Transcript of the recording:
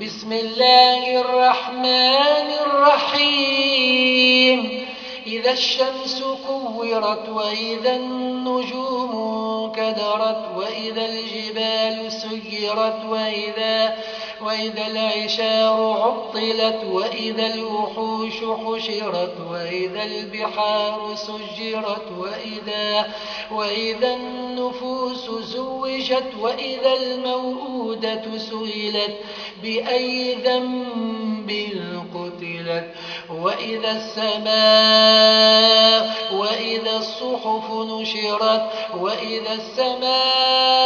بسم الله الرحمن الرحيم. إذا الشمس كورت وإذا النجوم كدرت وإذا الجبال سيرت وإذا, وإذا العشار عطلت وإذا الوحوش حشرت وإذا البحار سجرت وإذا, وإذا النفوس زوجت وإذا الموءودة سئلت بأي ذنب قتلت وإذا السماء وإذا الصحف نشرت وإذا السماء